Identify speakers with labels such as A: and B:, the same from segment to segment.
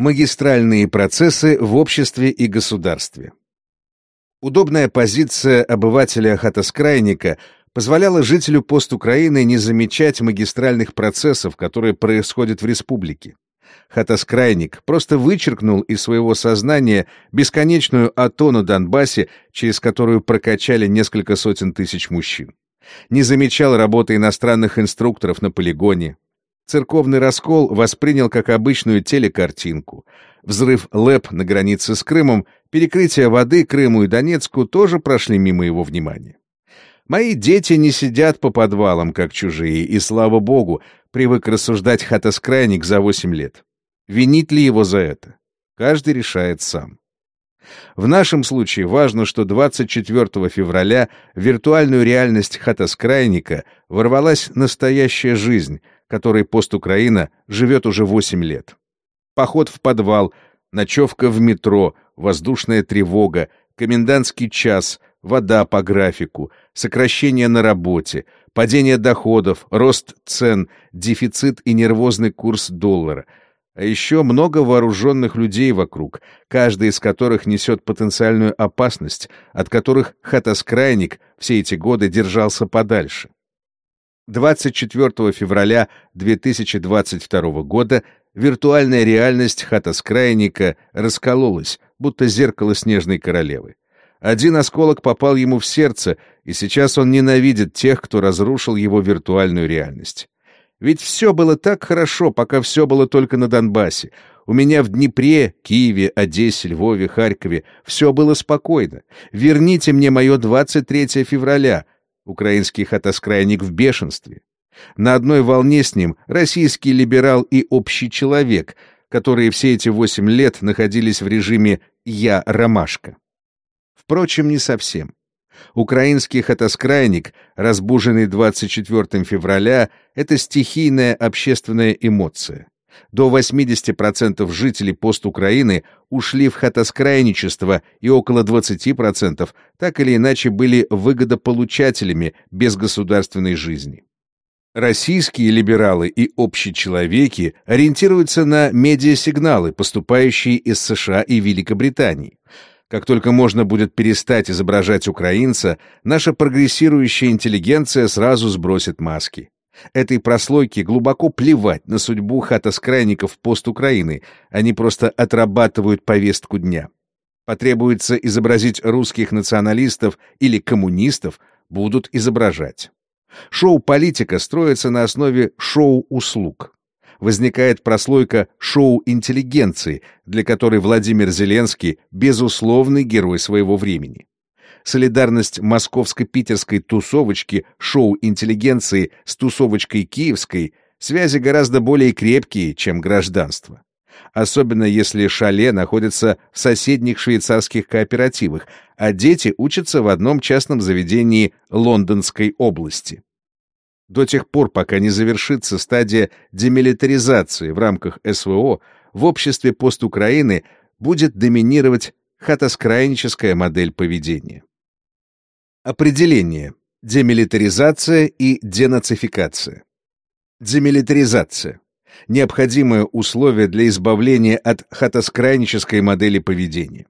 A: Магистральные процессы в обществе и государстве. Удобная позиция обывателя Хатаскрайника позволяла жителю постукраины не замечать магистральных процессов, которые происходят в республике. Хатаскрайник просто вычеркнул из своего сознания бесконечную АТО Донбассе, через которую прокачали несколько сотен тысяч мужчин. Не замечал работы иностранных инструкторов на полигоне, Церковный раскол воспринял как обычную телекартинку. Взрыв ЛЭП на границе с Крымом, перекрытие воды Крыму и Донецку тоже прошли мимо его внимания. Мои дети не сидят по подвалам, как чужие, и, слава богу, привык рассуждать хатоскрайник за 8 лет. Винить ли его за это? Каждый решает сам. В нашем случае важно, что 24 февраля в виртуальную реальность хатоскрайника ворвалась настоящая жизнь, которой пост Украина живет уже 8 лет. Поход в подвал, ночевка в метро, воздушная тревога, комендантский час, вода по графику, сокращение на работе, падение доходов, рост цен, дефицит и нервозный курс доллара. А еще много вооруженных людей вокруг, каждый из которых несет потенциальную опасность, от которых хатоскрайник все эти годы держался подальше. 24 февраля 2022 года виртуальная реальность хата-скрайника раскололась, будто зеркало снежной королевы. Один осколок попал ему в сердце, и сейчас он ненавидит тех, кто разрушил его виртуальную реальность. Ведь все было так хорошо, пока все было только на Донбассе. У меня в Днепре, Киеве, Одессе, Львове, Харькове все было спокойно. Верните мне мое 23 февраля, Украинский хатоскрайник в бешенстве. На одной волне с ним российский либерал и общий человек, которые все эти восемь лет находились в режиме «я ромашка». Впрочем, не совсем. Украинский хатоскрайник, разбуженный 24 февраля, это стихийная общественная эмоция. До 80% жителей пост-Украины ушли в хатоскрайничество, и около 20% так или иначе были выгодополучателями безгосударственной жизни. Российские либералы и общечеловеки ориентируются на медиасигналы, поступающие из США и Великобритании. Как только можно будет перестать изображать украинца, наша прогрессирующая интеллигенция сразу сбросит маски. Этой прослойке глубоко плевать на судьбу хатоскрайников пост Украины, они просто отрабатывают повестку дня. Потребуется изобразить русских националистов или коммунистов, будут изображать. Шоу-политика строится на основе шоу-услуг. Возникает прослойка шоу-интеллигенции, для которой Владимир Зеленский – безусловный герой своего времени солидарность московско-питерской тусовочки шоу-интеллигенции с тусовочкой киевской, связи гораздо более крепкие, чем гражданство. Особенно если шале находится в соседних швейцарских кооперативах, а дети учатся в одном частном заведении Лондонской области. До тех пор, пока не завершится стадия демилитаризации в рамках СВО, в обществе постукраины будет доминировать хатоскрайническая модель поведения. Определение. Демилитаризация и денацификация. Демилитаризация. Необходимое условие для избавления от хатоскрайнической модели поведения.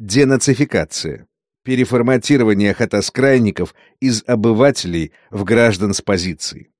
A: Денацификация. Переформатирование хатоскрайников из обывателей в граждан с позиции.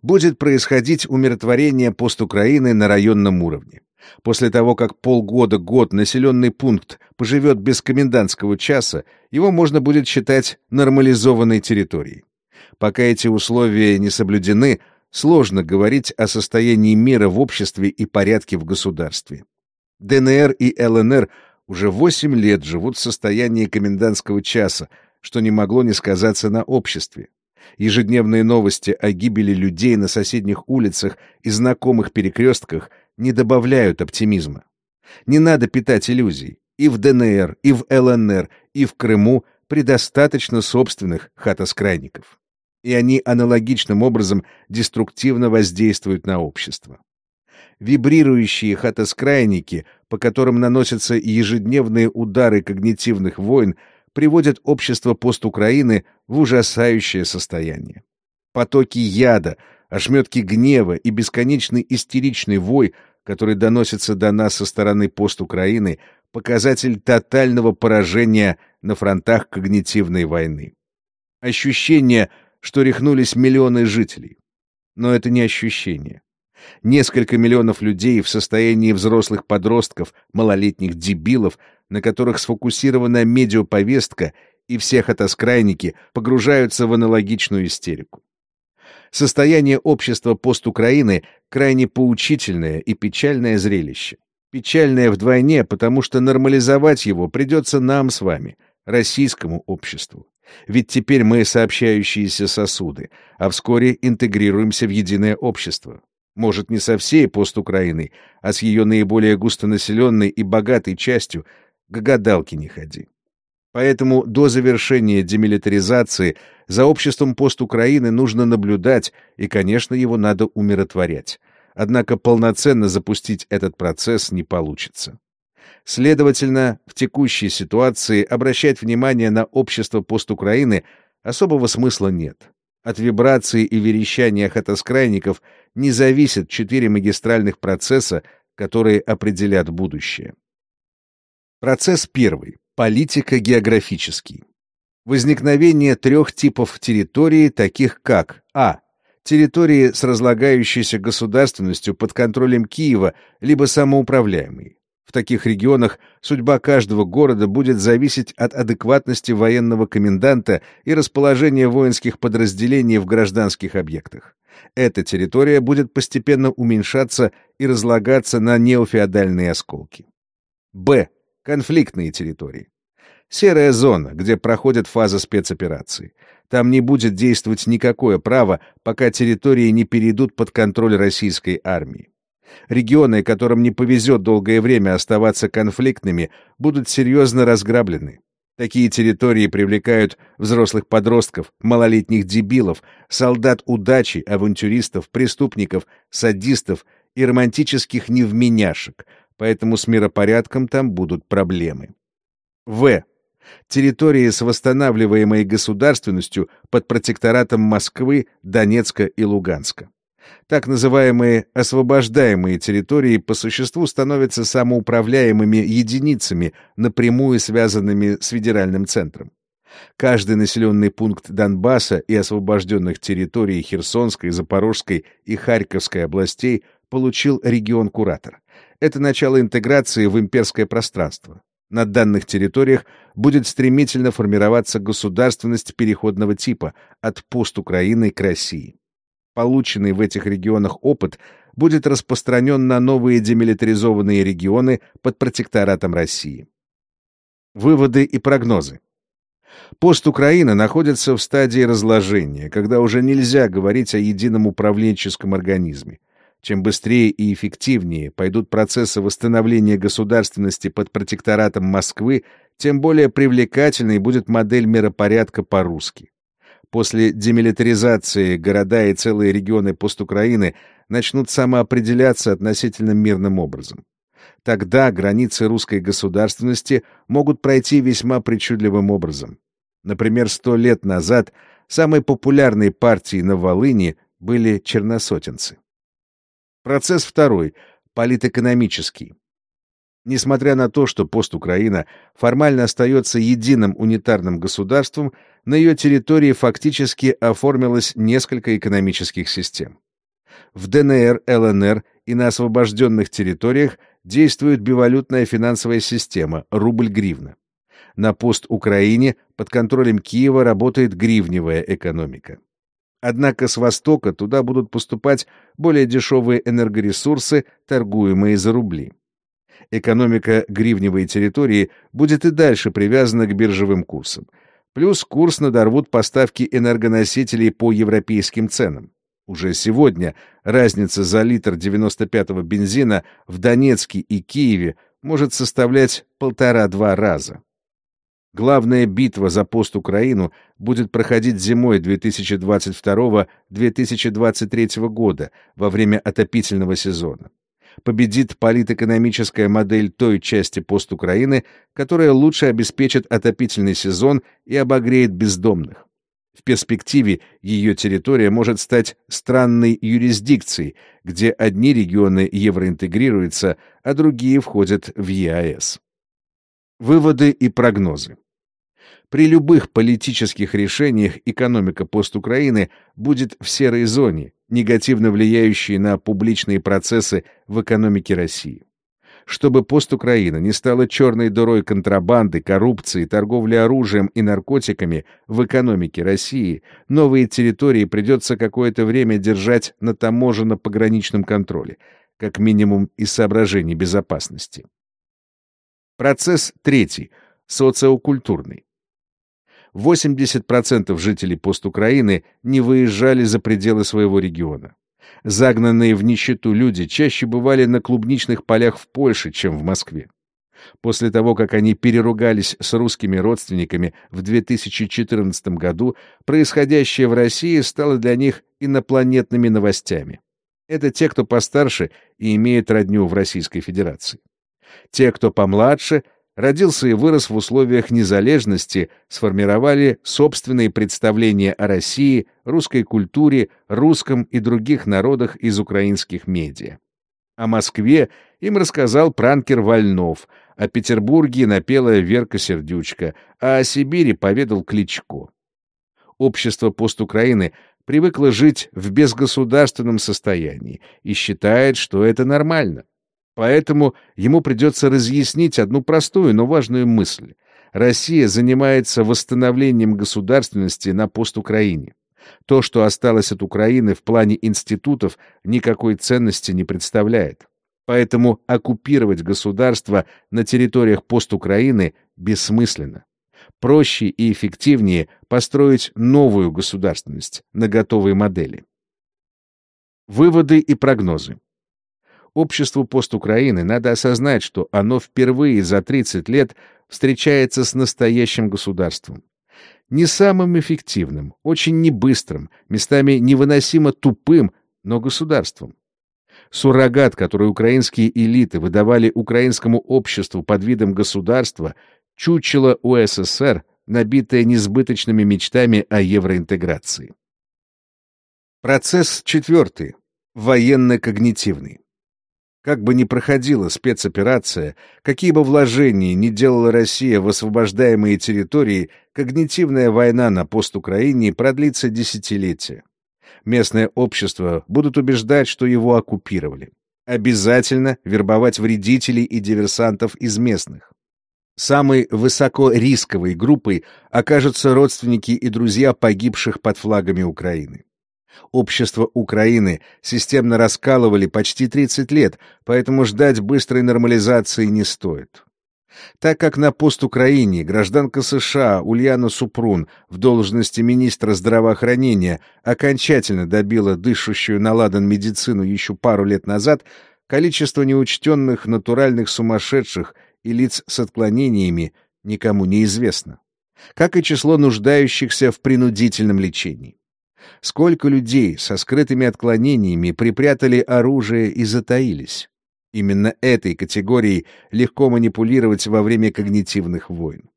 A: Будет происходить умиротворение постукраины на районном уровне. После того, как полгода-год населенный пункт поживет без комендантского часа, его можно будет считать нормализованной территорией. Пока эти условия не соблюдены, сложно говорить о состоянии мира в обществе и порядке в государстве. ДНР и ЛНР уже 8 лет живут в состоянии комендантского часа, что не могло не сказаться на обществе. Ежедневные новости о гибели людей на соседних улицах и знакомых перекрестках не добавляют оптимизма. Не надо питать иллюзий. И в ДНР, и в ЛНР, и в Крыму предостаточно собственных хатоскрайников. И они аналогичным образом деструктивно воздействуют на общество. Вибрирующие хатоскрайники, по которым наносятся ежедневные удары когнитивных войн, приводят общество постукраины в ужасающее состояние. Потоки яда, ошметки гнева и бесконечный истеричный вой который доносится до нас со стороны пост Украины, показатель тотального поражения на фронтах когнитивной войны. Ощущение, что рехнулись миллионы жителей. Но это не ощущение. Несколько миллионов людей в состоянии взрослых подростков, малолетних дебилов, на которых сфокусирована медиаповестка, и все хатоскрайники погружаются в аналогичную истерику. Состояние общества постукраины крайне поучительное и печальное зрелище. Печальное вдвойне, потому что нормализовать его придется нам с вами, российскому обществу. Ведь теперь мы сообщающиеся сосуды, а вскоре интегрируемся в единое общество. Может, не со всей постукраиной, а с ее наиболее густонаселенной и богатой частью, к гадалке не ходи. Поэтому до завершения демилитаризации за обществом постукраины нужно наблюдать, и, конечно, его надо умиротворять. Однако полноценно запустить этот процесс не получится. Следовательно, в текущей ситуации обращать внимание на общество постукраины особого смысла нет. От вибрации и верещания хатоскрайников не зависят четыре магистральных процесса, которые определят будущее. Процесс первый. Политика географический. Возникновение трех типов территории, таких как а территории с разлагающейся государственностью под контролем Киева, либо самоуправляемые. В таких регионах судьба каждого города будет зависеть от адекватности военного коменданта и расположения воинских подразделений в гражданских объектах. Эта территория будет постепенно уменьшаться и разлагаться на неофеодальные осколки. Б. Конфликтные территории. Серая зона, где проходит фаза спецоперации. Там не будет действовать никакое право, пока территории не перейдут под контроль российской армии. Регионы, которым не повезет долгое время оставаться конфликтными, будут серьезно разграблены. Такие территории привлекают взрослых подростков, малолетних дебилов, солдат удачи, авантюристов, преступников, садистов и романтических невменяшек, поэтому с миропорядком там будут проблемы. В территории с восстанавливаемой государственностью под протекторатом Москвы, Донецка и Луганска. Так называемые освобождаемые территории по существу становятся самоуправляемыми единицами, напрямую связанными с федеральным центром. Каждый населенный пункт Донбасса и освобожденных территорий Херсонской, Запорожской и Харьковской областей получил регион-куратор. Это начало интеграции в имперское пространство. На данных территориях будет стремительно формироваться государственность переходного типа от пост-Украины к России. Полученный в этих регионах опыт будет распространен на новые демилитаризованные регионы под протекторатом России. Выводы и прогнозы. Пост Украины находится в стадии разложения, когда уже нельзя говорить о едином управленческом организме. Чем быстрее и эффективнее пойдут процессы восстановления государственности под протекторатом Москвы, тем более привлекательной будет модель миропорядка по-русски. После демилитаризации города и целые регионы постукраины начнут самоопределяться относительно мирным образом. Тогда границы русской государственности могут пройти весьма причудливым образом. Например, сто лет назад самой популярной партией на Волыни были черносотенцы. Процесс второй — политэкономический. Несмотря на то, что пост-Украина формально остается единым унитарным государством, на ее территории фактически оформилось несколько экономических систем. В ДНР, ЛНР и на освобожденных территориях действует бивалютная финансовая система — рубль-гривна. На пост-Украине под контролем Киева работает гривневая экономика. Однако с востока туда будут поступать более дешевые энергоресурсы, торгуемые за рубли. Экономика гривневой территории будет и дальше привязана к биржевым курсам. Плюс курс надорвут поставки энергоносителей по европейским ценам. Уже сегодня разница за литр 95-го бензина в Донецке и Киеве может составлять полтора-два раза. Главная битва за пост Украину будет проходить зимой 2022-2023 года во время отопительного сезона. Победит политэкономическая модель той части пост Украины, которая лучше обеспечит отопительный сезон и обогреет бездомных. В перспективе ее территория может стать странной юрисдикцией, где одни регионы евроинтегрируются, а другие входят в ЕАЭС. Выводы и прогнозы. При любых политических решениях экономика постукраины будет в серой зоне, негативно влияющей на публичные процессы в экономике России чтобы постукраина не стала черной дырой контрабанды, коррупции, торговли оружием и наркотиками в экономике России, новые территории придется какое-то время держать на таможенно-пограничном контроле, как минимум из соображений безопасности. Процесс третий, социокультурный. 80% жителей постукраины не выезжали за пределы своего региона. Загнанные в нищету люди чаще бывали на клубничных полях в Польше, чем в Москве. После того, как они переругались с русскими родственниками в 2014 году, происходящее в России стало для них инопланетными новостями. Это те, кто постарше и имеет родню в Российской Федерации. Те, кто помладше — родился и вырос в условиях незалежности, сформировали собственные представления о России, русской культуре, русском и других народах из украинских медиа. О Москве им рассказал пранкер Вольнов, о Петербурге напела Верка Сердючка, а о Сибири поведал Кличко. Общество постукраины привыкло жить в безгосударственном состоянии и считает, что это нормально. Поэтому ему придется разъяснить одну простую, но важную мысль. Россия занимается восстановлением государственности на постукраине. То, что осталось от Украины в плане институтов, никакой ценности не представляет. Поэтому оккупировать государство на территориях постукраины бессмысленно. Проще и эффективнее построить новую государственность на готовой модели. Выводы и прогнозы. Обществу постукраины надо осознать, что оно впервые за 30 лет встречается с настоящим государством. Не самым эффективным, очень небыстрым, местами невыносимо тупым, но государством. Суррогат, который украинские элиты выдавали украинскому обществу под видом государства, чучело УССР, набитое несбыточными мечтами о евроинтеграции. Процесс четвертый. Военно-когнитивный. Как бы ни проходила спецоперация, какие бы вложения ни делала Россия в освобождаемые территории, когнитивная война на постукраине продлится десятилетия. Местное общество будут убеждать, что его оккупировали. Обязательно вербовать вредителей и диверсантов из местных. Самой высокорисковой группой окажутся родственники и друзья погибших под флагами Украины. Общество Украины системно раскалывали почти 30 лет, поэтому ждать быстрой нормализации не стоит. Так как на пост Украине гражданка США Ульяна Супрун в должности министра здравоохранения окончательно добила дышащую на ладан медицину еще пару лет назад, количество неучтенных натуральных сумасшедших и лиц с отклонениями никому не известно, как и число нуждающихся в принудительном лечении. Сколько людей со скрытыми отклонениями припрятали оружие и затаились? Именно этой категорией легко манипулировать во время когнитивных войн.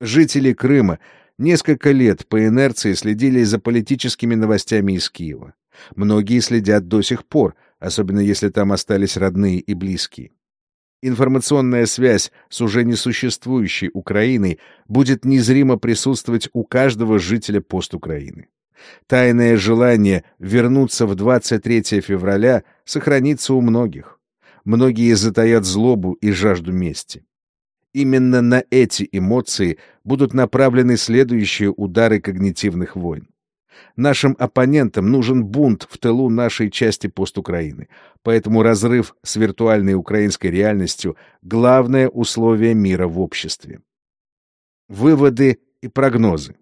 A: Жители Крыма несколько лет по инерции следили за политическими новостями из Киева. Многие следят до сих пор, особенно если там остались родные и близкие. Информационная связь с уже несуществующей Украиной будет незримо присутствовать у каждого жителя постукраины. Тайное желание вернуться в 23 февраля сохранится у многих. Многие затаят злобу и жажду мести. Именно на эти эмоции будут направлены следующие удары когнитивных войн. Нашим оппонентам нужен бунт в тылу нашей части постукраины, поэтому разрыв с виртуальной украинской реальностью — главное условие мира в обществе. Выводы и прогнозы.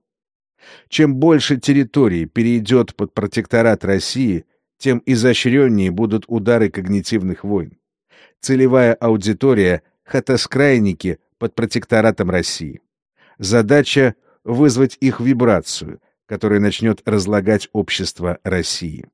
A: Чем больше территории перейдет под протекторат России, тем изощреннее будут удары когнитивных войн. Целевая аудитория — хатоскрайники под протекторатом России. Задача — вызвать их вибрацию, которая начнет разлагать общество России.